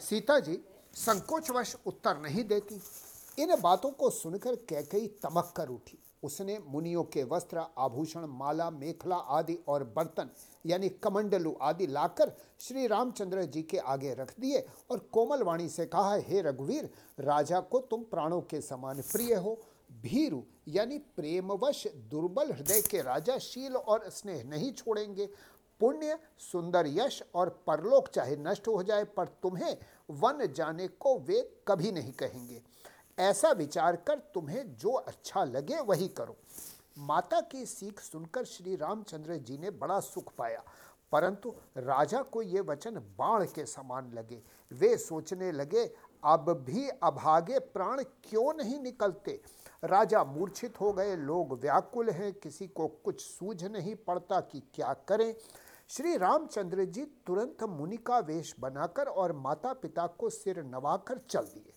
सीता जी संकोचवश उत्तर नहीं देती। इन बातों को सुनकर कैकई तमक कर उठी। उसने मुनियों के वस्त्र, आभूषण, माला, मेखला आदि और बर्तन, यानी कमंडलू आदि लाकर श्री रामचंद्र जी के आगे रख दिए और कोमल वाणी से कहा, हे रघुवीर, राजा को तुम प्राणों के समान प्रिय हो। भीरु, यानी प्रेमवश दुर्बल हृदय के राजा शील और स्नेह नहीं छोड़ेंगे। पुण्य, सुंदर यश और परलोक चाहे नष्ट हो जाए, पर तुम्हें वन जाने को वे कभी नहीं कहेंगे। ऐसा विचार कर तुम्हें जो अच्छा लगे वही करो। माता की सीख सुनकर श्री रामचंद्र जी ने बड़ा सुख पाया, परंतु राजा को ये वचन बाण के समान लगे। वे सोचने लगे, अब भी अभागे प्राण क्यों नहीं निकलते? राजा मूर्छित हो गए, लोग व्याकुल हैं, किसी को कुछ सूझ नहीं पड़ता कि क्या करें। श्री रामचंद्र जी तुरंत मुनि का वेश बनाकर और माता पिता को सिर नवाकर चल दिए।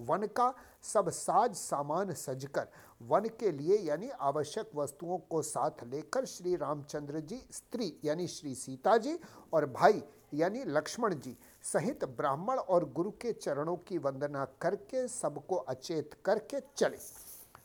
वन का सब साज सामान सजकर, वन के लिए यानी आवश्यक वस्तुओं को साथ लेकर श्री रामचंद्र जी, स्त्री यानी श्री सीता जी और भाई यानी लक्ष्मण जी सहित ब्राह्मण और गुरु के चरणों की वंदना करके सबको अचेत करके चले।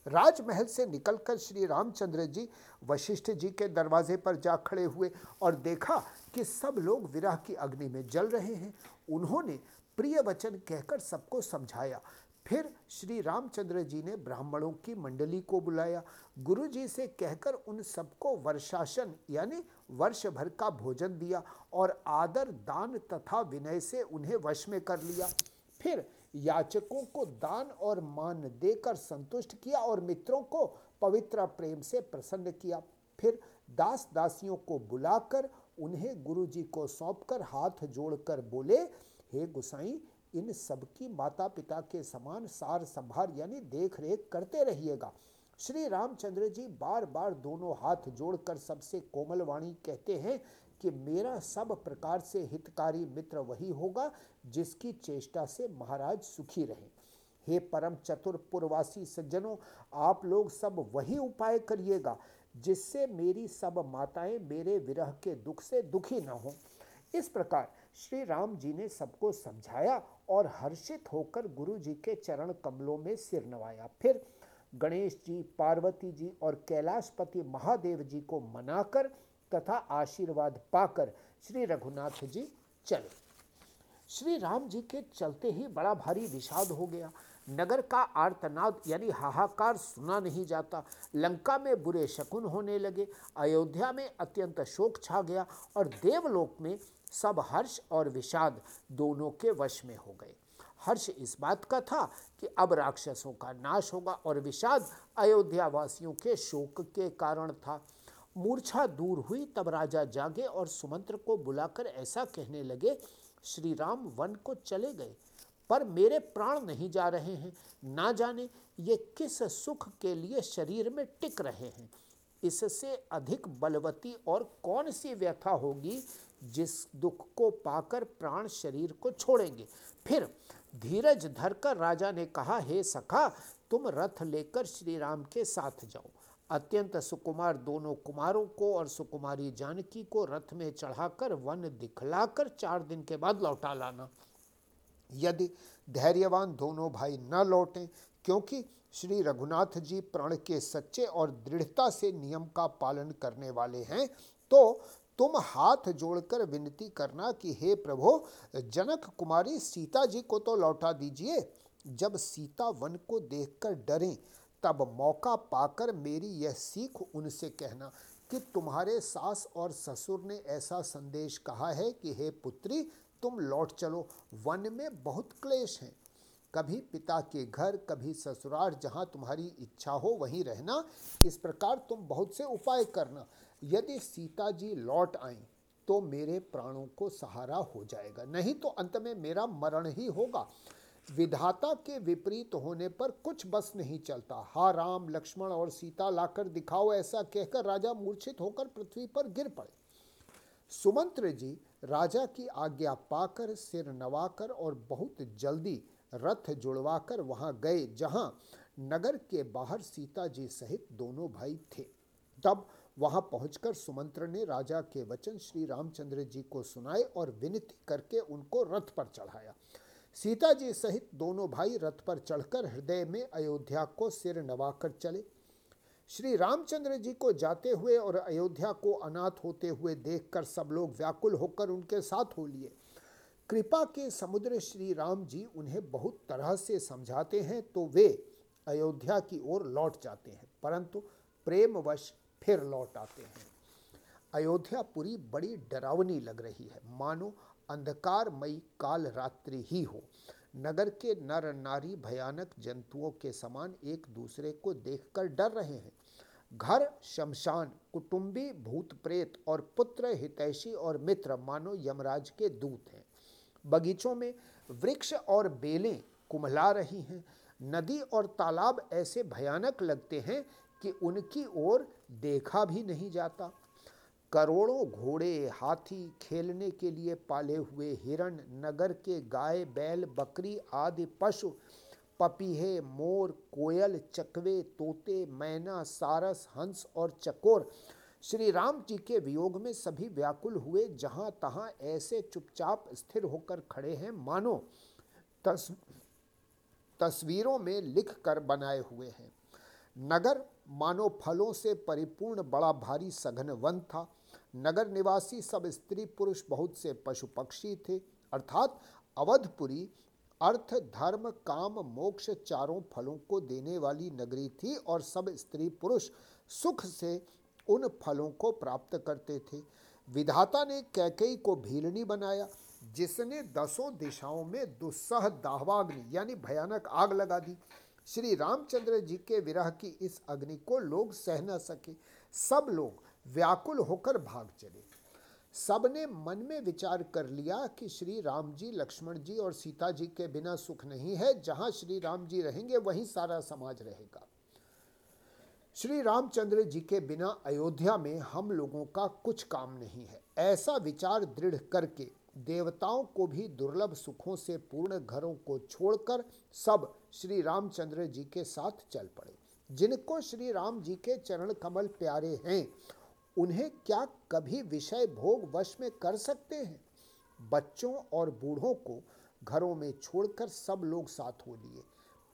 राजमहल से निकलकर श्री रामचंद्र जी वशिष्ठ जी के दरवाजे पर जा खड़े हुए और देखा कि सब लोग विरह की अग्नि में जल रहे हैं। उन्होंने प्रिय वचन कहकर सबको समझाया। फिर श्री रामचंद्र जी ने ब्राह्मणों की मंडली को बुलाया। गुरु जी से कहकर उन सबको वर्षासन यानी वर्ष भर का भोजन दिया और आदर, दान तथा विनय से उन्हें वश में कर लिया। फिर याचकों को दान और मान देकर संतुष्ट किया और मित्रों को पवित्र प्रेम से प्रसन्न किया। फिर दास दासियों को बुलाकर उन्हें गुरु जी को सौंपकर हाथ जोड़कर बोले, हे गुसाई, इन सबकी माता पिता के समान सार संभार यानी देख रेख करते रहिएगा। श्री रामचंद्र जी बार बार दोनों हाथ जोड़कर सबसे कोमल वाणी कहते हैं कि मेरा सब प्रकार से हितकारी मित्र वही होगा जिसकी चेष्टा से महाराज सुखी रहे। हे परम चतुर पुरवासी सज्जनों, आप लोग सब वही उपाय करिएगा जिससे मेरी सब माताएँ मेरे विरह के दुख से दुखी न हों। इस प्रकार श्री राम जी ने सबको समझाया और हर्षित होकर गुरु जी के चरण कमलों में सिर नवाया। फिर गणेश जी, पार्वती जी और कैलाशपति महादेव जी को मनाकर तथा आशीर्वाद पाकर श्री रघुनाथ जी चले। श्री राम जी के चलते ही बड़ा भारी विषाद हो गया। नगर का आर्तनाद यानी हाहाकार सुना नहीं जाता। लंका में बुरे शकुन होने लगे। अयोध्या में अत्यंत शोक छा गया और देवलोक में सब हर्ष और विषाद दोनों के वश में हो गए। हर्ष इस बात का था कि अब राक्षसों का नाश होगा और विषाद अयोध्या वासियों के शोक के कारण था। मूर्छा दूर हुई, तब राजा जागे और सुमंत्र को बुलाकर ऐसा कहने लगे श्री राम वन को चले गए, पर मेरे प्राण नहीं जा रहे हैं। ना जाने ये किस सुख के लिए शरीर में टिक रहे हैं। इससे अधिक बलवती और कौन सी व्यथा होगी जिस दुख को पाकर प्राण शरीर को छोड़ेंगे? फिर धीरज धरकर राजा ने कहा, हे सखा, तुम रथ लेकर श्री राम के साथ जाओ। अत्यंत सुकुमार दोनों कुमारों को और सुकुमारी जानकी को रथ में चढ़ाकर वन दिखलाकर चार दिन के बाद लौटा लाना। यदि धैर्यवान दोनों भाई न लौटें, क्योंकि श्री रघुनाथ जी प्रण के सच्चे और दृढ़ता से नियम का पालन करने वाले हैं तो तुम हाथ जोड़कर विनती करना कि हे प्रभु, जनक कुमारी सीता जी को तो लौटा दीजिए। जब सीता वन को देखकर डरें तब मौका पाकर मेरी यह सीख उनसे कहना कि तुम्हारे सास और ससुर ने ऐसा संदेश कहा है कि हे पुत्री, तुम लौट चलो। वन में बहुत क्लेश हैं। कभी पिता के घर, कभी ससुराल जहाँ तुम्हारी इच्छा हो वहीं रहना। इस प्रकार तुम बहुत से उपाय करना। यदि सीता जी लौट आए तो मेरे प्राणों को सहारा हो जाएगा। नहीं तो अंत में मेरा मरण ही होगा। विधाता के विपरीत होने पर कुछ बस नहीं चलता। हा राम, लक्ष्मण और सीता लाकर दिखाओ ऐसा कहकर राजा मूर्छित होकर पृथ्वी पर गिर पड़े। सुमंत्र जी राजा की आज्ञा पाकर सिर नवाकर और बहुत जल्दी रथ जुड़वाकर वहाँ गए, जहाँ नगर के बाहर सीता जी सहित दोनों भाई थे। तब वहाँ पहुंचकर सुमंत्र ने राजा के वचन श्री रामचंद्र जी को सुनाए और विनती करके उनको रथ पर चढ़ाया। सीता जी सहित दोनों भाई रथ पर चढ़कर हृदय में अयोध्या को सिर नवाकर चले। श्री रामचंद्र जी को जाते हुए और अयोध्या को अनाथ होते हुए देखकर सब लोग व्याकुल होकर उनके साथ हो लिए। कृपा के समुद्र श्री राम जी उन्हें बहुत तरह से समझाते हैं तो वे अयोध्या की ओर लौट जाते हैं, परंतु प्रेमवश फिर लौट आते हैं। अयोध्या पूरी बड़ी डरावनी लग रही है। मानो अंधकारमयी काल रात्रि ही हो। नगर के नर नारी भयानक जंतुओं के समान एक दूसरे को देखकर डर रहे हैं। घर, शमशान, कुटुंबी भूत प्रेत और पुत्र, हितैषी और मित्र, मानो यमराज के दूत हैं। बगीचों में वृक्ष और बेलें कुमला रही हैं। नदी और तालाब ऐसे भयानक लगते हैं कि उनकी ओर देखा भी नहीं जाता। करोड़ों घोड़े हाथी खेलने के लिए पाले हुए हिरण नगर के गाय बैल बकरी आदि पशु पपीहे मोर कोयल चकवे तोते मैना सारस हंस और चकोर। श्री राम जी के वियोग में सभी व्याकुल हुए जहाँ तहां ऐसे चुपचाप स्थिर होकर खड़े हैं मानो तस, तस्वीरों में लिख कर बनाए हुए हैं। नगर मानो फलों से परिपूर्ण बड़ा भारी सघन वन था। नगर निवासी सब स्त्री पुरुष बहुत से पशु पक्षी थे, अर्थात अवधपुरी अर्थ, धर्म, काम, मोक्ष चारों फलों को देने वाली नगरी थी और सब स्त्री पुरुष सुख से उन फलों को प्राप्त करते थे। विधाता ने कैकई को भीलनी बनाया, जिसने दसों दिशाओं में दुस्सह दाहवाग्नि यानी भयानक आग लगा दी। श्री रामचंद्र जी के विरह की इस अग्नि को लोग सह न सके। सब लोग व्याकुल होकर भाग चले। सबने मन में विचार कर लिया कि श्री राम जी, लक्ष्मण जी और सीता जी के बिना सुख नहीं है। जहाँ श्री राम जी रहेंगे, वहीं सारा समाज रहेगा। श्री रामचंद्र जी के बिना अयोध्या में हम लोगों का कुछ काम नहीं है। ऐसा विचार दृढ़ करके देवताओं को भी दुर्लभ सुखों से पूर्ण घरों को छोड़कर सब श्री रामचंद्र जी के साथ चल पड़े। जिनको श्री राम जी के चरण कमल प्यारे हैं उन्हें क्या कभी विषय भोग वश में कर सकते हैं? बच्चों और बूढ़ों को घरों में छोड़कर सब लोग साथ हो लिए।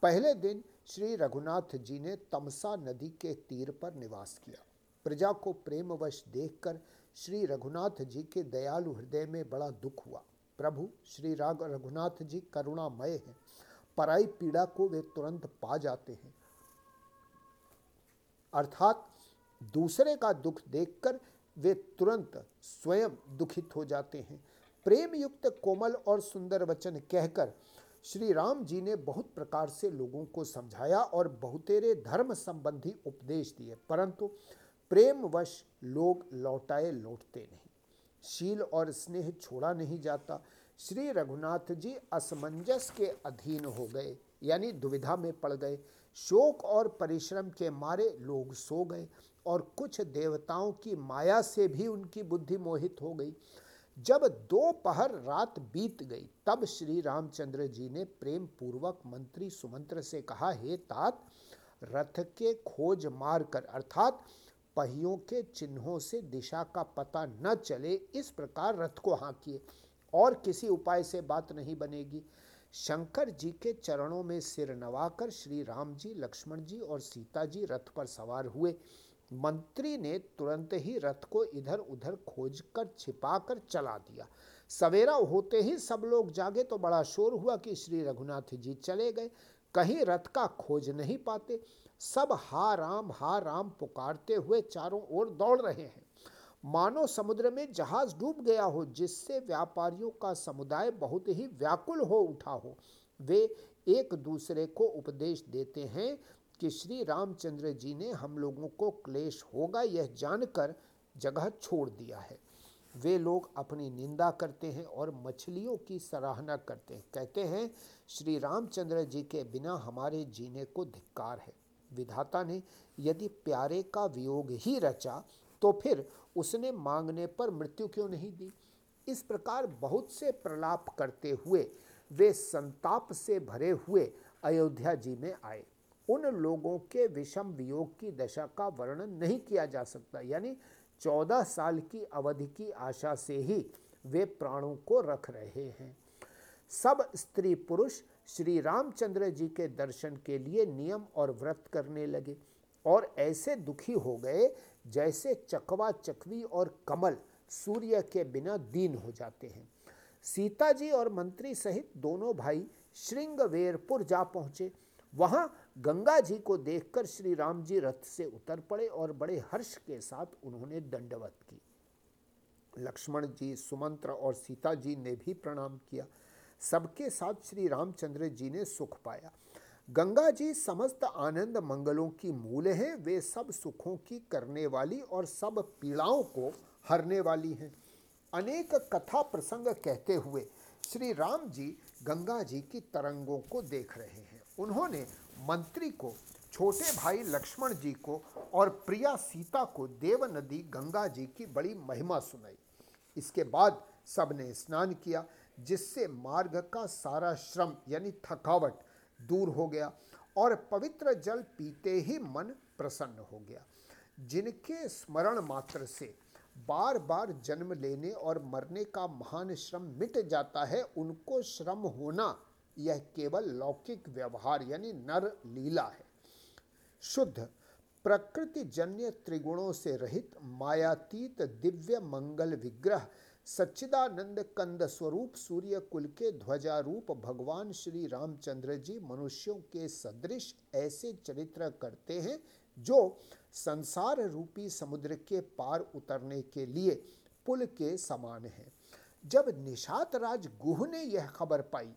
पहले दिन श्री रघुनाथ जी ने तमसा नदी के तीर पर निवास किया। प्रजा को प्रेमवश देखकर श्री रघुनाथ जी के दयालु हृदय में बड़ा दुख हुआ। प्रभु, श्री राग रघुनाथ जी करुणामय हैं। पराई पीड़ा को वे तुरंत पा जाते हैं। अर्थात दूसरे का दुख देखकर वे तुरंत स्वयं दुखित हो जाते हैं। प्रेम युक्त कोमल और सुंदर वचन कहकर श्री राम जी ने बहुत प्रकार से लोगों को समझाया और बहुतेरे धर्म संबंधी उपदेश दिए, परंतु प्रेमवश लोग लौटाए लौटते नहीं। शील और स्नेह छोड़ा नहीं जाता। श्री रघुनाथ जी असमंजस के अधीन हो गए, यानी दुविधा में पड़ गए। शोक और परिश्रम के मारे लोग सो गए और कुछ देवताओं की माया से भी उनकी बुद्धि मोहित हो गई। जब दो पहर रात बीत गई, तब श्री रामचंद्र जी ने प्रेम पूर्वक मंत्री सुमंत्र से कहा, हे तात, रथ के खोज मार कर, अर्थात पहियों के चिन्हों से दिशा का पता न चले, इस प्रकार रथ को हाँकिए। और किसी उपाय से बात नहीं बनेगी। शंकर जी के चरणों में सिर नवाकर श्री राम जी, लक्ष्मण जी और सीता जी रथ पर सवार हुए। मंत्री ने तुरंत ही रथ को इधर उधर खोज कर छिपा कर चला दिया। सवेरा होते ही सब लोग जागे तो बड़ा शोर हुआ कि श्री रघुनाथ जी चले गए। कहीं रथ का खोज नहीं पाते। सब हा राम हा राम पुकारते हुए चारों ओर दौड़ रहे हैं। मानो समुद्र में जहाज़ डूब गया हो, जिससे व्यापारियों का समुदाय बहुत ही व्याकुल हो उठा हो। वे एक दूसरे को उपदेश देते हैं कि श्री रामचंद्र जी ने हम लोगों को क्लेश होगा यह जानकर जगह छोड़ दिया है। वे लोग अपनी निंदा करते हैं और मछलियों की सराहना करते हैं। कहते हैं, श्री रामचंद्र जी के बिना हमारे जीने को धिक्कार है। विधाता ने यदि प्यारे का वियोग ही रचा तो फिर उसने मांगने पर मृत्यु क्यों नहीं दी? इस प्रकार बहुत से प्रलाप करते हुए, वे संताप से भरे हुए अयोध्या जी में आए। उन लोगों के विषम वियोग की दशा का वर्णन नहीं किया जा सकता। यानी चौदह साल की अवधि की आशा से ही वे प्राणों को रख रहे हैं। सब स्त्री पुरुष श्री रामचंद्र जी के दर्शन के लिए नियम और व्रत करने लगे और ऐसे दुखी हो गए जैसे चकवा चकवी और कमल सूर्य के बिना दीन हो जाते हैं। सीता जी और मंत्री सहित दोनों भाई श्रृंगवेरपुर जा पहुँचे। वहाँ गंगा जी को देखकर श्री राम जी रथ से उतर पड़े और बड़े हर्ष के साथ उन्होंने दंडवत की। लक्ष्मण जी, सुमंत्र और सीता जी ने भी प्रणाम किया। सबके साथ श्री रामचंद्र जी ने सुख पाया। गंगा जी समस्त आनंद मंगलों की मूल हैं। वे सब सुखों की करने वाली और सब पीड़ाओं को हरने वाली हैं। अनेक कथा प्रसंग कहते हुए श्री राम जी गंगा जी की तरंगों को देख रहे हैं। उन्होंने मंत्री को, छोटे भाई लक्ष्मण जी को और प्रिया सीता को देव नदी गंगा जी की बड़ी महिमा सुनाई। इसके बाद सबने स्नान किया, जिससे मार्ग का सारा श्रम यानी थकावट दूर हो गया और पवित्र जल पीते ही मन प्रसन्न हो गया। जिनके स्मरण मात्र से बार बार जन्म लेने और मरने का महान श्रम मिट जाता है, उनको श्रम होना यह केवल लौकिक व्यवहार यानी नर लीला है। शुद्ध प्रकृति जन्य त्रिगुणों से रहित मायातीत दिव्य मंगल विग्रह, सच्चिदानंद कंद स्वरूप सूर्य कुल के ध्वजारूप भगवान श्री रामचंद्र जी मनुष्यों के सदृश ऐसे चरित्र करते हैं जो संसार रूपी समुद्र के पार उतरने के लिए पुल के समान है। जब निषात राज गुह ने यह खबर पाई,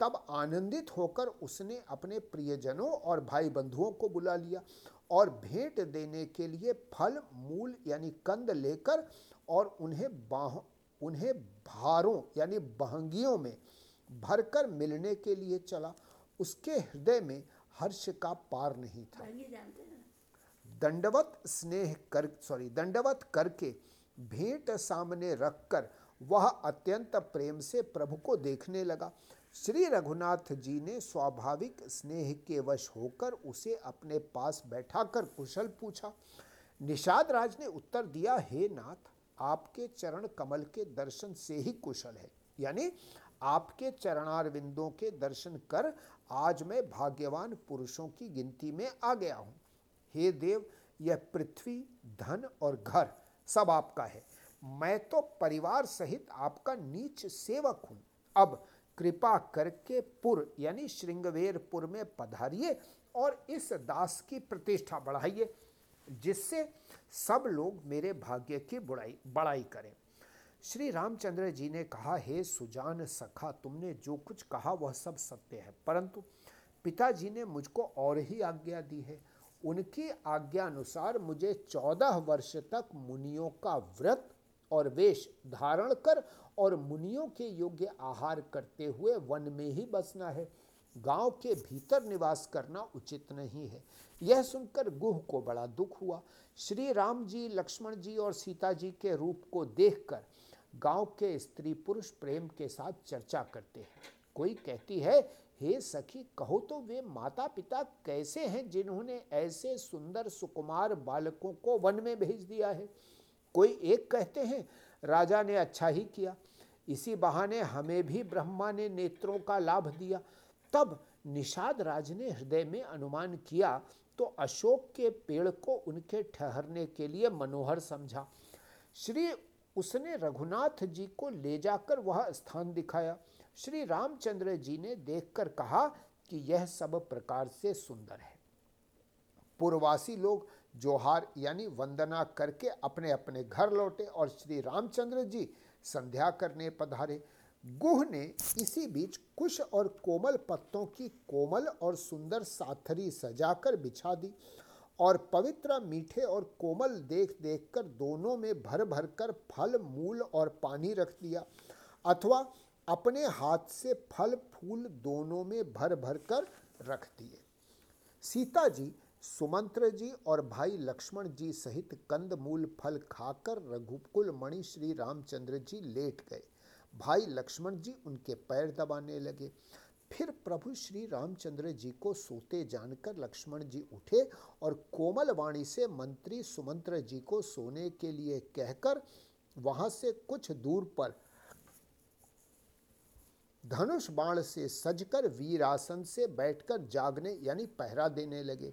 तब आनंदित होकर उसने अपने प्रियजनों और भाई बंधुओं को बुला लिया। और भेंट देने के लिए फल मूल यानी कंद लेकर और उन्हें बाह उन्हें भारों यानी बहंगियों में भरकर मिलने के लिए चला। उसके हृदय में हर्ष का पार नहीं था। दंडवत स्नेह कर सॉरी दंडवत करके भेंट सामने रखकर वह अत्यंत प्रेम से प्रभु को देखने लगा। श्री रघुनाथ जी ने स्वाभाविक स्नेह के वश होकर उसे अपने पास बैठाकर कुशल पूछा, निषाद राज ने उत्तर दिया, हे नाथ, आपके चरण कमल के दर्शन से ही कुशल है। यानी आपके चरणार बिंदों के दर्शन कर आज मैं भाग्यवान पुरुषों की गिनती में आ गया हूँ। हे देव, यह पृथ्वी, धन और घर सब आपका है। मैं तो परिवार सहित आपका नीच सेवक हूँ। अब कृपा करके पुर, यानी श्रृंगवेरपुर में पधारिए और इस दास की प्रतिष्ठा बढ़ाइए, जिससे सब लोग मेरे भाग्य की बुराई, बड़ाई करें। श्री रामचंद्र जी ने कहा, हे सुजान सखा, तुमने जो कुछ कहा, वह सब सत्य है। परंतु पिताजी ने मुझको और ही आज्ञा दी है। उनकी आज्ञा अनुसार मुझे चौदह वर्ष तक मुनियों का व्रत और वेश धारण कर और मुनियों के योग्य आहार करते हुए वन में ही बसना है। गाँव के भीतर निवास करना उचित नहीं है। यह सुनकर गुह को बड़ा दुख हुआ। श्री राम जी, लक्ष्मण जी और सीता जी के रूप को देखकर गाँव के स्त्री पुरुष प्रेम के साथ चर्चा करते हैं। कोई कहती है, हे सखी, कहो तो वे माता पिता कैसे हैं जिन्होंने ऐसे सुंदर सुकुमार बालकों को वन में भेज दिया है? कोई एक कहते हैं राजा ने अच्छा ही किया। इसी बहाने हमें भी ब्रह्मा ने नेत्रों का लाभ दिया। तब निषाद राज ने हृदय में अनुमान किया तो अशोक के पेड़ को उनके ठहरने के लिए मनोहर समझा। श्री, उसने रघुनाथ जी को ले जाकर वह स्थान दिखाया। श्री रामचंद्र जी ने देखकर कहा कि यह सब प्रकार से सुंदर है। पूर्ववासी लोग जोहार यानी वंदना करके अपने अपने घर लौटे और श्री रामचंद्र जी संध्या करने पधारे। गुह ने इसी बीच कुश और कोमल पत्तों की कोमल और सुंदर साथरी सजाकर बिछा दी और पवित्र मीठे और कोमल देख देख कर दोनों में भर भर कर फल, मूल और पानी रख दिया अथवा अपने हाथ से फल, फूल दोनों में भर भर कर रख दिए। सीता जी सुमंत्र जी और भाई लक्ष्मण जी सहित कंद मूल फल खाकर रघुकुल मणि श्री रामचंद्र जी लेट गए। भाई लक्ष्मण जी उनके पैर दबाने लगे। फिर प्रभु श्री रामचंद्र जी को सोते जानकर लक्ष्मण जी उठे और कोमल वाणी से मंत्री सुमंत्र जी को सोने के लिए कहकर वहाँ से कुछ दूर पर धनुष बाण से सजकर वीरासन से बैठकर जागने यानी पहरा देने लगे।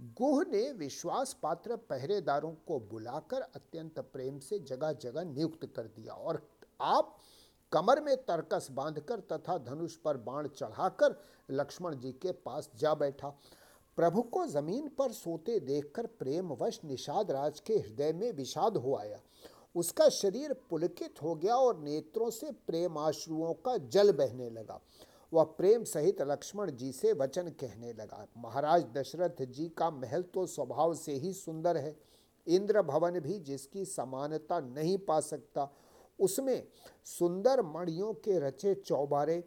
गुह ने विश्वास पात्र पहरेदारों को बुलाकर अत्यंत प्रेम से जगह जगह नियुक्त कर दिया और आप कमर में तरकस बांधकर तथा धनुष पर बाण चढ़ाकर लक्ष्मण जी के पास जा बैठा। प्रभु को ज़मीन पर सोते देखकर प्रेमवश निषाद राज के हृदय में विषाद हो आया। उसका शरीर पुलकित हो गया और नेत्रों से प्रेम आश्रुओं का जल बहने लगा। वह प्रेम सहित लक्ष्मण जी से वचन कहने लगा। महाराज, दशरथ जी का महल तो स्वभाव से ही सुंदर है। इंद्र भवन भी जिसकी समानता नहीं पा सकता, उसमें सुंदर मणियों के रचे चौबारे,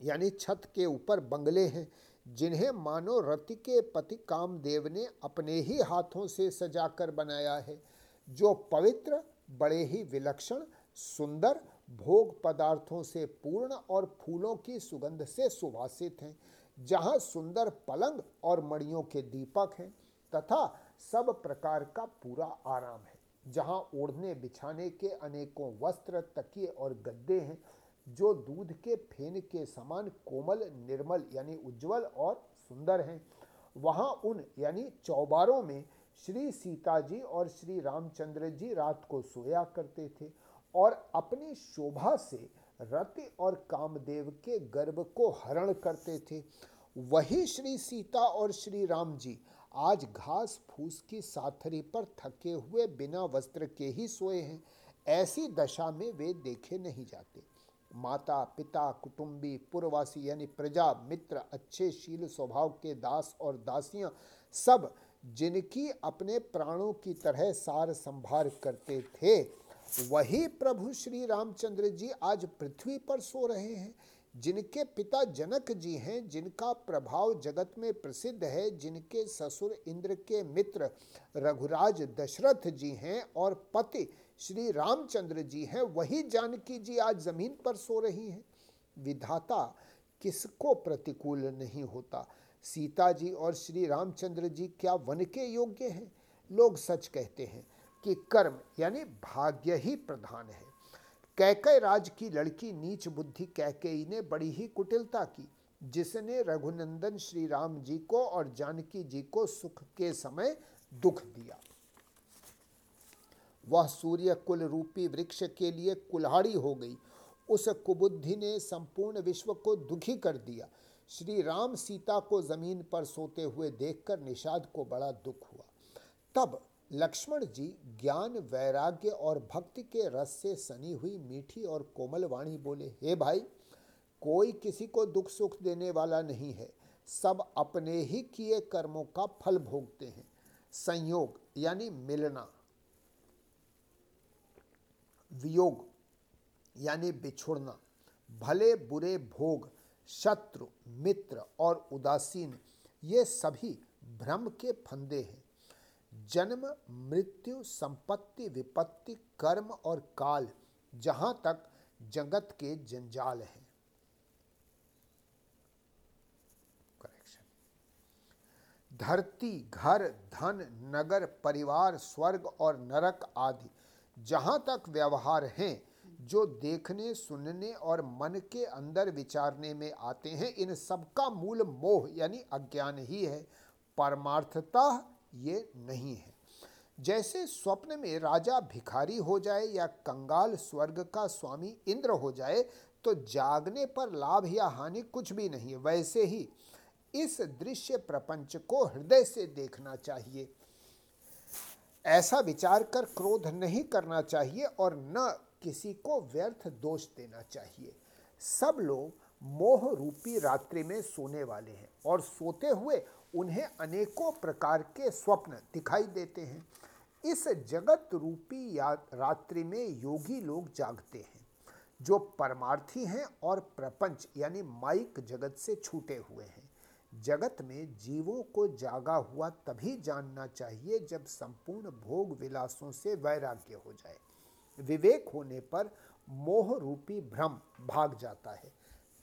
यानी छत के ऊपर बंगले हैं, जिन्हें मानो रति के पति कामदेव ने अपने ही हाथों से सजाकर बनाया है। जो पवित्र, बड़े ही विलक्षण, सुंदर भोग पदार्थों से पूर्ण और फूलों की सुगंध से सुवासित हैं, जहाँ सुंदर पलंग और मणियों के दीपक हैं, तथा सब प्रकार का पूरा आराम है, जहाँ ओढ़ने बिछाने के अनेकों वस्त्र, तकिए और गद्दे हैं, जो दूध के फेन के समान कोमल, निर्मल यानी उज्जवल और सुंदर हैं। वहाँ उन यानी चौबारों में श्री सीता जी और श्री रामचंद्र जी रात को सोया करते थे और अपनी शोभा से रति और कामदेव के गर्भ को हरण करते थे। वही श्री सीता और श्री राम जी आज घास फूस की साथरी पर थके हुए बिना वस्त्र के ही सोए हैं। ऐसी दशा में वे देखे नहीं जाते। माता, पिता, कुटुंबी पुरवासी यानी प्रजा, मित्र, अच्छे, शील स्वभाव के दास और दासियाँ सब जिनकी अपने प्राणों की तरह सार संभार करते थे। वही प्रभु श्री रामचंद्र जी आज पृथ्वी पर सो रहे हैं। जिनके पिता जनक जी हैं, जिनका प्रभाव जगत में प्रसिद्ध है, जिनके ससुर इंद्र के मित्र रघुराज दशरथ जी हैं और पति श्री रामचंद्र जी हैं, वही जानकी जी आज ज़मीन पर सो रही हैं। विधाता किसको प्रतिकूल नहीं होता? सीता जी और श्री रामचंद्र जी क्या वन के योग्य हैं? लोग सच कहते हैं। कि कर्म यानी भाग्य ही प्रधान है। कैकय राज की लड़की नीच बुद्धि कैकेयी ने बड़ी ही कुटिलता की, जिसने रघुनंदन श्री राम जी को और जानकी जी को सुख के समय दुख दिया। वह सूर्य कुल रूपी वृक्ष के लिए कुल्हाड़ी हो गई। उस कुबुद्धि ने संपूर्ण विश्व को दुखी कर दिया। श्री राम सीता को ज़मीन पर सोते हुए देखकर निषाद को बड़ा दुख हुआ। तब लक्ष्मण जी ज्ञान, वैराग्य और भक्ति के रस से सनी हुई मीठी और कोमल वाणी बोले, हे भाई, कोई किसी को दुख सुख देने वाला नहीं है। सब अपने ही किए कर्मों का फल भोगते हैं। संयोग यानी मिलना। वियोग यानी बिछुड़ना। भले बुरे भोग, शत्रु, मित्र और उदासीन, ये सभी भ्रम के फंदे हैं। जन्म, मृत्यु, संपत्ति, विपत्ति, कर्म और काल, जहाँ तक जगत के जंजाल हैं। धरती, घर, धन, नगर, परिवार, स्वर्ग और नरक आदि, जहाँ तक व्यवहार हैं, जो देखने, सुनने और मन के अंदर विचारने में आते हैं, इन सबका मूल मोह यानी अज्ञान ही है। परमार्थता ये नहीं है। जैसे स्वप्न में राजा भिखारी हो जाए या कंगाल स्वर्ग का स्वामी इंद्र हो जाए तो जागने पर लाभ या हानि कुछ भी नहीं है। वैसे ही इस दृश्य प्रपंच को हृदय से देखना चाहिए। ऐसा विचार कर क्रोध नहीं करना चाहिए और न किसी को व्यर्थ दोष देना चाहिए। सब लोग मोह रूपी रात्रि में सोने वाले हैं और सोते हुए उन्हें अनेकों प्रकार के स्वप्न दिखाई देते हैं। इस जगत रूपी रात्रि में योगी लोग जागते हैं, जो परमार्थी हैं और प्रपंच यानी माइक जगत से छूटे हुए हैं। जगत में जीवों को जागा हुआ तभी जानना चाहिए जब संपूर्ण भोग विलासों से वैराग्य हो जाए। विवेक होने पर मोह रूपी भ्रम भाग जाता है।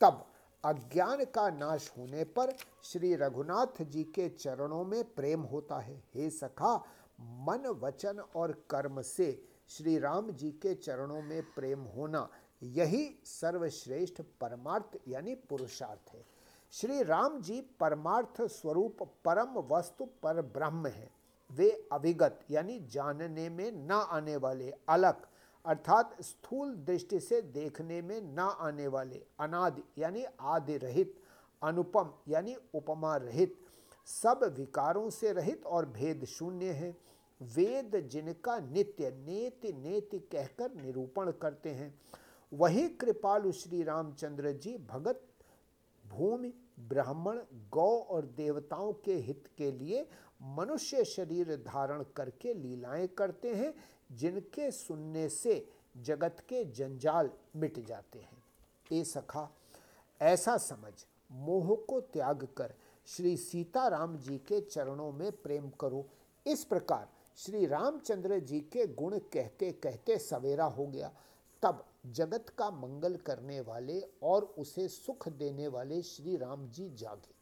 तब अज्ञान का नाश होने पर श्री रघुनाथ जी के चरणों में प्रेम होता है। हे सखा, मन, वचन और कर्म से श्री राम जी के चरणों में प्रेम होना यही सर्वश्रेष्ठ परमार्थ यानी पुरुषार्थ है। श्री राम जी परमार्थ स्वरूप परम वस्तु पर ब्रह्म है। वे अविगत यानी जानने में न आने वाले अलग अर्थात स्थूल दृष्टि से देखने में न आने वाले अनादि, यानी आदि रहित अनुपम, यानी उपमा रहित सब विकारों से रहित और भेद शून्य है। वेद जिनका नित्य नेति नेति कहकर निरूपण करते हैं, वही कृपालु श्री रामचंद्र जी भगत भूमि, ब्राह्मण, गौ और देवताओं के हित के लिए मनुष्य शरीर धारण करके लीलाएँ करते हैं। जिनके सुनने से जगत के जंजाल मिट जाते हैं। ए सखा, ऐसा समझ। मोह को त्याग कर श्री सीताराम जी के चरणों में प्रेम करो। इस प्रकार श्री रामचंद्र जी के गुण कहते कहते सवेरा हो गया। तब जगत का मंगल करने वाले और उसे सुख देने वाले श्री राम जी जागे।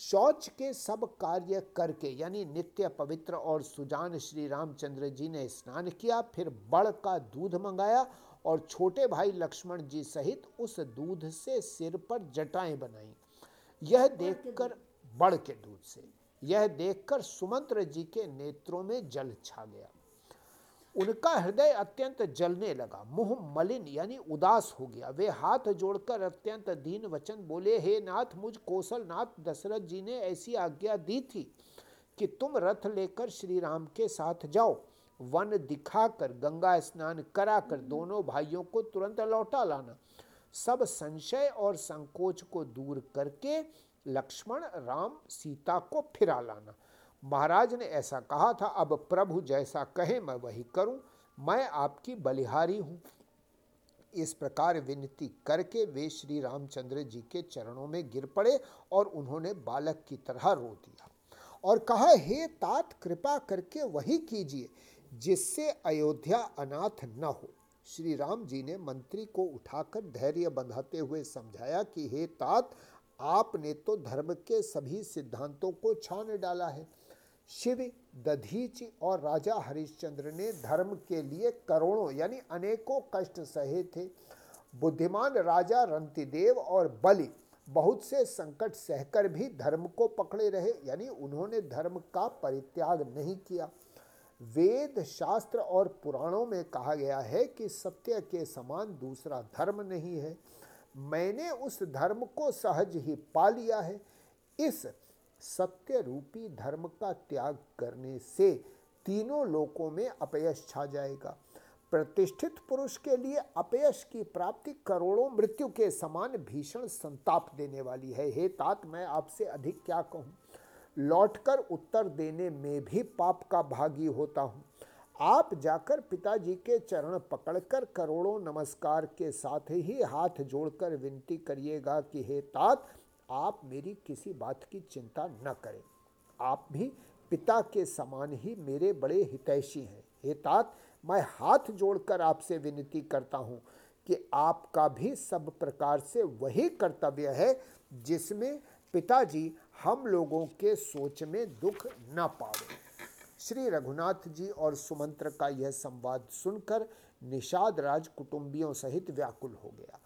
शौच के सब कार्य करके यानी नित्य पवित्र और सुजान श्री रामचंद्र जी ने स्नान किया फिर बड़ का दूध मंगाया और छोटे भाई लक्ष्मण जी सहित उस दूध से सिर पर जटाएँ बनाई। यह देखकर बड़ के दूध से। यह देखकर सुमंत्र जी के नेत्रों में जल छा गया। उनका हृदय अत्यंत जलने लगा। मुँह मलिन यानी उदास हो गया। वे हाथ जोड़कर अत्यंत दीन वचन बोले, हे नाथ, मुझ कौशल नाथ दशरथ जी ने ऐसी आज्ञा दी थी कि तुम रथ लेकर श्री राम के साथ जाओ। वन दिखाकर, गंगा स्नान कराकर दोनों भाइयों को तुरंत लौटा लाना। सब संशय और संकोच को दूर करके लक्ष्मण राम सीता को फिरा लाना। महाराज ने ऐसा कहा था, अब प्रभु जैसा कहे, मैं वही करूँ, मैं आपकी बलिहारी हूँ। इस प्रकार विनती करके वे श्री रामचंद्र जी के चरणों में गिर पड़े और उन्होंने बालक की तरह रो दिया और कहा, हे तात, कृपा करके वही कीजिए, जिससे अयोध्या अनाथ न हो। श्री राम जी ने मंत्री को उठाकर धैर्य बंधाते हुए समझाया कि, हे तात, आपने तो धर्म के सभी सिद्धांतों को छान डाला है शिव, दधीच और राजा हरिश्चंद्र ने धर्म के लिए करोड़ों यानी अनेकों कष्ट सहे थे। बुद्धिमान राजा रंतिदेव और बलि बहुत से संकट सहकर भी धर्म को पकड़े रहे, यानी उन्होंने धर्म का परित्याग नहीं किया। वेद, शास्त्र और पुराणों में कहा गया है कि सत्य के समान दूसरा धर्म नहीं है। मैंने उस धर्म को सहज ही पा लिया है। इस सत्य रूपी धर्म का त्याग करने से तीनों लोकों में अपयश छा जाएगा। प्रतिष्ठित पुरुष के लिए अपयश की प्राप्ति करोड़ों मृत्यु के समान भीषण संताप देने वाली है। हे तात, मैं आपसे अधिक क्या कहूँ? लौटकर उत्तर देने में भी पाप का भागी होता हूँ। आप जाकर पिताजी के चरण पकड़कर करोड़ों नमस्कार के साथ ही हाथ जोड़कर विनती करिएगा कि हे तात आप मेरी किसी बात की चिंता न करें। आप भी पिता के समान ही मेरे बड़े हितैषी हैं। हे तात, मैं हाथ जोड़कर आपसे विनती करता हूँ कि आपका भी सब प्रकार से वही कर्तव्य है, जिसमें पिताजी हम लोगों के सोच में दुख न पावे। श्री रघुनाथ जी और सुमंत्र का यह संवाद सुनकर निषाद राज कुटुंबियों सहित व्याकुल हो गया।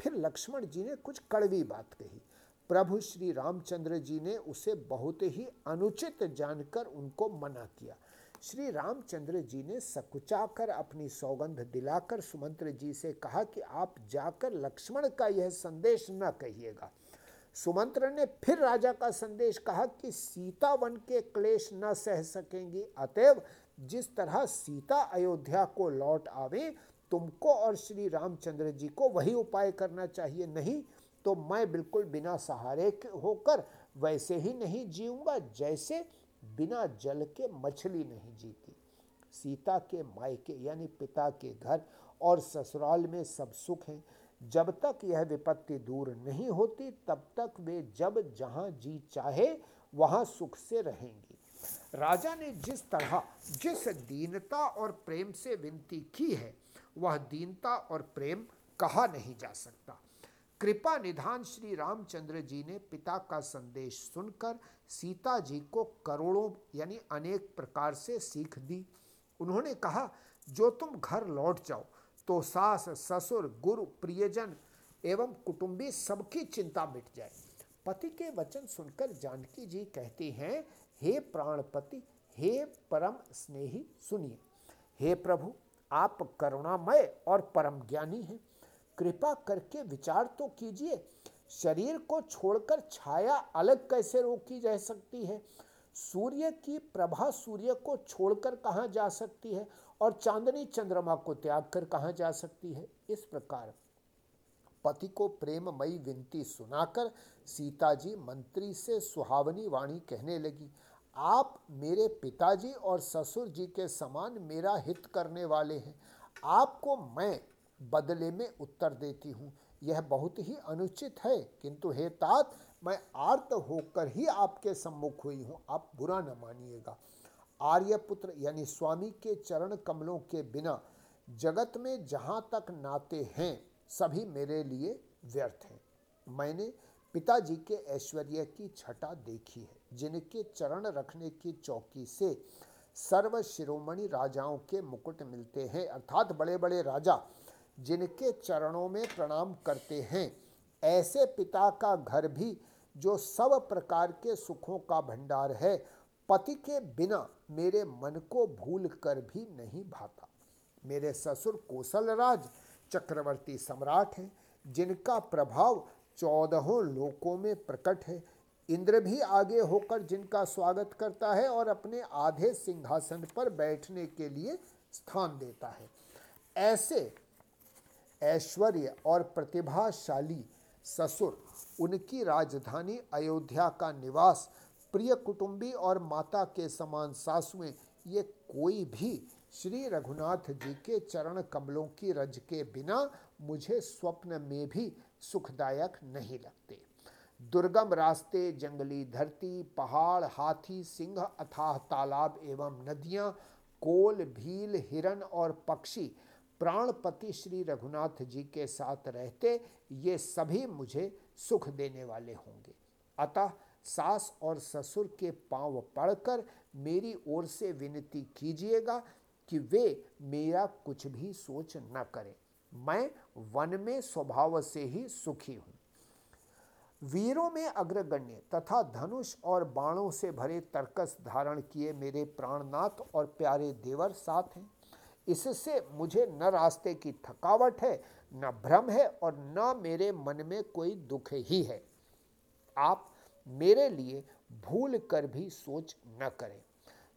फिर लक्ष्मण जी ने कुछ कड़वी बात कही। प्रभु श्री रामचंद्र जी ने उसे बहुत ही अनुचित जानकर उनको मना किया। श्री रामचंद्र जी ने सकुचाकर अपनी सौगंध दिलाकर सुमंत्र जी से कहा कि आप जाकर लक्ष्मण का यह संदेश न कहिएगा। सुमंत्र ने फिर राजा का संदेश कहा कि सीता वन के क्लेश न सह सकेंगी। अतएव जिस तरह सीता अयोध्या को लौट आवे, तुमको और श्री रामचंद्र जी को वही उपाय करना चाहिए। नहीं तो मैं बिल्कुल बिना सहारे होकर वैसे ही नहीं जीऊँगा, जैसे बिना जल के मछली नहीं जीती। सीता के मायके यानी पिता के घर और ससुराल में सब सुख हैं। जब तक यह विपत्ति दूर नहीं होती, तब तक वे जब जहाँ जी चाहे, वहाँ सुख से रहेंगी। राजा ने जिस तरह, जिस दीनता और प्रेम से विनती की है, वह दीनता और प्रेम कहा नहीं जा सकता। कृपा निधान श्री रामचंद्र जी ने पिता का संदेश सुनकर सीता जी को करोड़ों यानी अनेक प्रकार से सीख दी। उन्होंने कहा, जो तुम घर लौट जाओ तो सास, ससुर, गुरु, प्रियजन एवं कुटुंबी सबकी चिंता मिट जाए। पति के वचन सुनकर जानकी जी कहती हैं, हे प्राणपति, हे परम स्नेही, सुनिए। हे प्रभु, आप करुणामय और परम ज्ञानी हैं। कृपा करके विचार तो कीजिए। शरीर को छोड़कर छाया अलग कैसे रोकी जा सकती है? सूर्य की प्रभा सूर्य को छोड़कर कहाँ जा सकती है? और चांदनी चंद्रमा को त्याग कर कहाँ जा सकती है? इस प्रकार। पति को प्रेममयी विनती सुनाकर सीता जी मंत्री से सुहावनी वाणी कहने लगी, आप मेरे पिताजी और ससुर जी के समान मेरा हित करने वाले हैं। आपको मैं बदले में उत्तर देती हूँ। यह बहुत ही अनुचित है, किंतु हे तात, मैं आर्त होकर ही आपके सम्मुख हुई हूँ। आप बुरा न मानिएगा। आर्यपुत्र यानी स्वामी के चरण कमलों के बिना जगत में जहाँ तक नाते हैं, सभी मेरे लिए व्यर्थ हैं। मैंने पिताजी के ऐश्वर्य की छटा देखी है, जिनके चरण रखने की चौकी से सर्व शिरोमणि राजाओं के मुकुट मिलते हैं। अर्थात बड़े बड़े राजा जिनके चरणों में प्रणाम करते हैं। ऐसे पिता का घर भी, जो सब प्रकार के सुखों का भंडार है, पति के बिना मेरे मन को भूल कर भी नहीं भाता। मेरे ससुर कौशल राज चक्रवर्ती सम्राट हैं, जिनका प्रभाव चौदहों लोकों में प्रकट है। इंद्र भी आगे होकर जिनका स्वागत करता है और अपने आधे सिंहासन पर बैठने के लिए स्थान देता है। ऐसे ऐश्वर्य और प्रतिभाशाली ससुर, उनकी राजधानी अयोध्या का निवास, प्रिय कुटुंबी और माता के समान सासुएँ, ये कोई भी श्री रघुनाथ जी के चरण कमलों की रज के बिना मुझे स्वप्न में भी सुखदायक नहीं लगते। दुर्गम रास्ते, जंगली धरती, पहाड़, हाथी, सिंह अथाह तालाब एवं नदियाँ, कोल, भील हिरण और पक्षी प्राणपति श्री रघुनाथ जी के साथ रहते ये सभी मुझे सुख देने वाले होंगे। अतः सास और ससुर के पाँव पड़कर मेरी ओर से विनती कीजिएगा कि वे मेरा कुछ भी सोच न करें। मैं वन में स्वभाव से ही सुखी हूँ। वीरों में अग्रगण्य तथा धनुष और बाणों से भरे तर्कस धारण किए मेरे प्राणनाथ और प्यारे देवर साथ हैं। इससे मुझे न रास्ते की थकावट है, न भ्रम है और न मेरे मन में कोई दुख ही है। आप मेरे लिए भूल कर भी सोच न करें।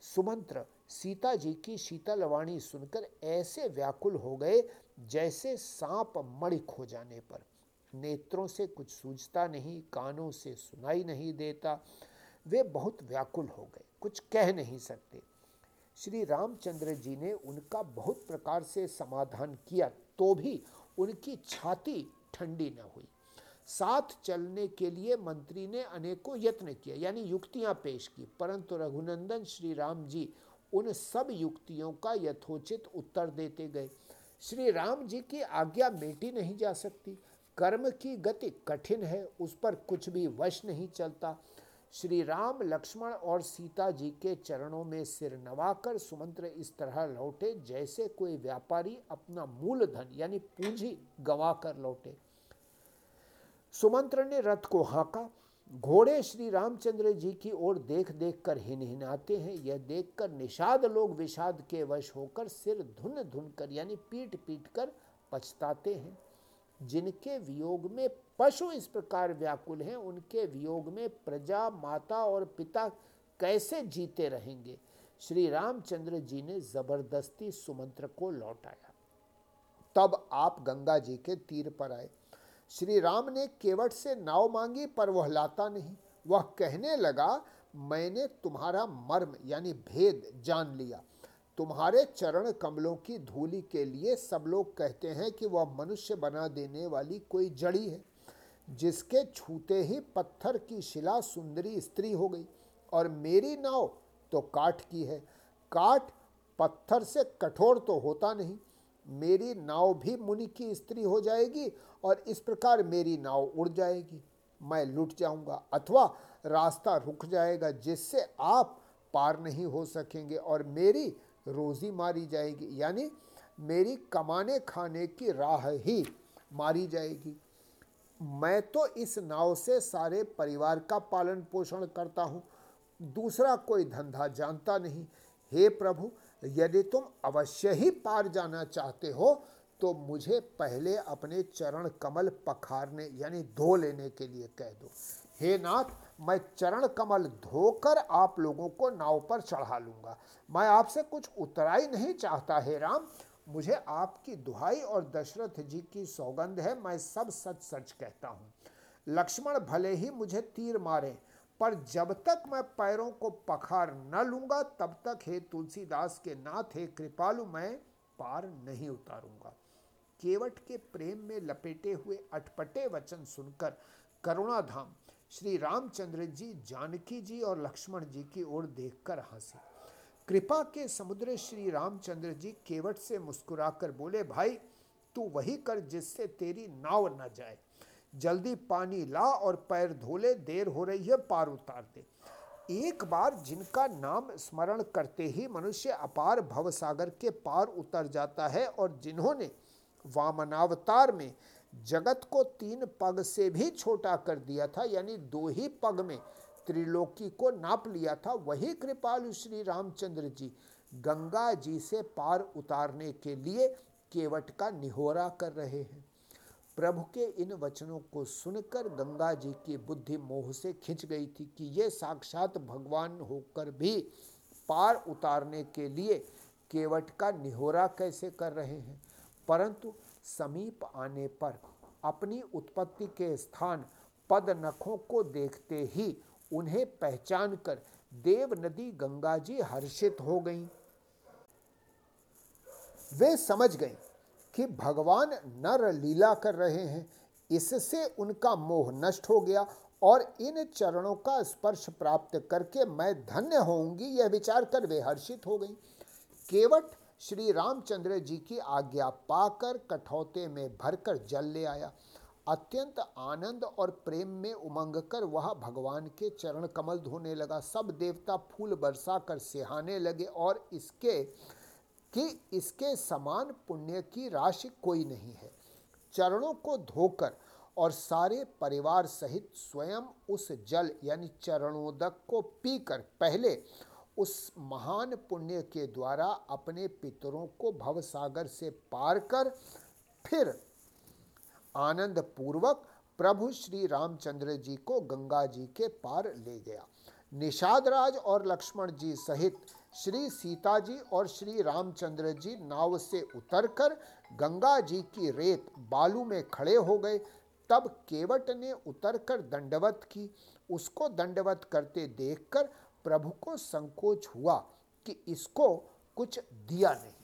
सुमंत्र, सीता जी की शीतल वाणी सुनकर ऐसे व्याकुल हो गए जैसे सांप मणि खो जाने पर। नेत्रों से कुछ सूझता नहीं, कानों से सुनाई नहीं देता। वे बहुत व्याकुल हो गए, कुछ कह नहीं सकते। श्री रामचंद्र जी ने उनका बहुत प्रकार से समाधान किया तो भी उनकी छाती ठंडी न हुई। साथ चलने के लिए मंत्री ने अनेकों यत्न किया यानी युक्तियाँ पेश की, परंतु रघुनंदन, श्री राम जी उन सब युक्तियों का यथोचित उत्तर देते गए। श्री राम जी की आज्ञा मेटी नहीं जा सकती, कर्म की गति कठिन है, उस पर कुछ भी वश नहीं चलता। श्री राम, लक्ष्मण और सीता जी के चरणों में सिर नवाकर सुमंत्र इस तरह लौटे जैसे कोई व्यापारी अपना मूलधन, यानी पूंजी गवा कर लौटे। सुमंत्र ने रथ को हाँका। घोड़े श्री रामचंद्र जी की ओर देख देख कर हिनहिनाते हैं। यह देखकर निषाद लोग विषाद के वश होकर सिर धुन धुन कर यानी पीट पीट कर पछताते हैं। जिनके वियोग में पशु इस प्रकार व्याकुल हैं, उनके वियोग में प्रजा, माता और पिता कैसे जीते रहेंगे? श्री रामचंद्र जी ने ज़बरदस्ती सुमंत्र को लौटाया। तब आप गंगा जी के तीर पर आए। श्री राम ने केवट से नाव मांगी, पर वह लाता नहीं। वह कहने लगा, मैंने तुम्हारा मर्म, यानी भेद, जान लिया। तुम्हारे चरण कमलों की धूली के लिए सब लोग कहते हैं कि वह मनुष्य बना देने वाली कोई जड़ी है, जिसके छूते ही पत्थर की शिला सुंदरी स्त्री हो गई। और मेरी नाव तो काठ की है। काठ पत्थर से कठोर तो होता नहीं। मेरी नाव भी मुनि की स्त्री हो जाएगी और इस प्रकार मेरी नाव उड़ जाएगी। मैं लुट जाऊँगा अथवा रास्ता रुक जाएगा, जिससे आप पार नहीं हो सकेंगे। और मेरी रोज़ी मारी जाएगी, यानी मेरी कमाने खाने की राह ही मारी जाएगी। मैं तो इस नाव से सारे परिवार का पालन पोषण करता हूँ, दूसरा कोई धंधा जानता नहीं। हे प्रभु, यदि तुम अवश्य ही पार जाना चाहते हो तो मुझे पहले अपने चरण कमल पखारने, यानी धो लेने के लिए कह दो। हे नाथ मैं चरण कमल धोकर आप लोगों को नाव पर चढ़ा लूँगा। मैं आपसे कुछ उतराई नहीं चाहता, हे राम। मुझे आपकी दुहाई और दशरथ जी की सौगंध है, मैं सब सच सच कहता हूँ। लक्ष्मण भले ही मुझे तीर मारे, पर जब तक मैं पैरों को पखार न लूँगा, तब तक हे तुलसीदास के नाथ, हे कृपालु, मैं पार नहीं उतारूँगा। केवट के प्रेम में लपेटे हुए अटपटे वचन सुनकर करुणाधाम श्री रामचंद्र जी, जानकी जी और लक्ष्मण जी की ओर देखकर हंसे। कृपा के समुद्र श्री रामचंद्र जी केवट से मुस्कुराकर बोले, भाई, तू वही कर जिससे तेरी नाव न जाए। जल्दी पानी ला और पैर धोले, देर हो रही है, पार उतार दे। एक बार जिनका नाम स्मरण करते ही मनुष्य अपार भवसागर के पार उतर जाता है और जिन्होंने वामनावतार में जगत को तीन पग से भी छोटा कर दिया था, यानी दो ही पग में त्रिलोकी को नाप लिया था। वही कृपालु श्री रामचंद्र जी गंगा जी से पार उतारने के लिए केवट का निहोरा कर रहे हैं। प्रभु के इन वचनों को सुनकर गंगा जी की बुद्धि मोह से खिंच गई थी कि ये साक्षात भगवान होकर भी पार उतारने के लिए केवट का निहोरा कैसे कर रहे हैं। परंतु समीप आने पर अपनी उत्पत्ति के स्थान पद नखों को देखते ही उन्हें पहचान कर देव नदी गंगा जी हर्षित हो गईं। वे समझ गए कि भगवान नर लीला कर रहे हैं, इससे उनका मोह नष्ट हो गया और इन चरणों का स्पर्श प्राप्त करके मैं धन्य होंगी यह विचार कर वे हर्षित हो गई केवट श्री रामचंद्र जी की आज्ञा पाकर कठौते में भरकर जल ले आया। अत्यंत आनंद और प्रेम में उमंग कर वह भगवान के चरण कमल धोने लगा। सब देवता फूल बरसा कर सिहाने लगे और इसके, कि इसके समान पुण्य की राशि कोई नहीं है। चरणों को धोकर और सारे परिवार सहित स्वयं उस जल, यानी चरणोदक को पीकर पहले उस महान पुण्य के द्वारा अपने पितरों को भवसागर से पार कर फिर आनंद पूर्वक प्रभु श्री रामचंद्र जी को गंगा जी के पार ले गया। निषाद राज और लक्ष्मण जी सहित श्री सीता जी और श्री रामचंद्र जी नाव से उतरकर गंगा जी की रेत बालू में खड़े हो गए। तब केवट ने उतरकर दंडवत की। उसको दंडवत करते देखकर प्रभु को संकोच हुआ कि इसको कुछ दिया नहीं।